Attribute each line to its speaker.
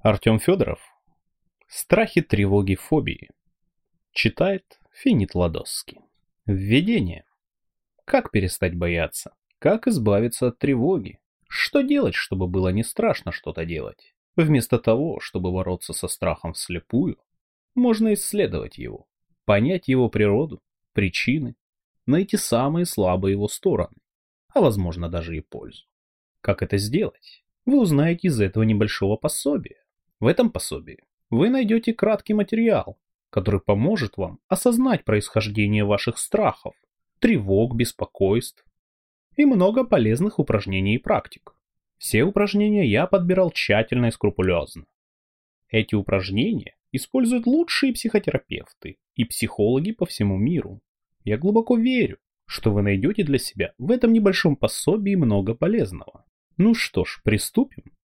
Speaker 1: Артем Федоров. Страхи, тревоги, фобии. Читает Финит Ладосский. Введение. Как перестать бояться? Как избавиться от тревоги? Что делать, чтобы было не страшно что-то делать? Вместо того, чтобы бороться со страхом вслепую, можно исследовать его, понять его природу, причины, найти самые слабые его стороны, а возможно даже и пользу. Как это сделать? Вы узнаете из этого небольшого пособия. В этом пособии вы найдете краткий материал, который поможет вам осознать происхождение ваших страхов, тревог, беспокойств и много полезных упражнений и практик. Все упражнения я подбирал тщательно и скрупулезно. Эти упражнения используют лучшие психотерапевты и психологи по всему миру. Я глубоко верю, что вы найдете для себя в этом небольшом пособии много полезного. Ну что ж, приступим.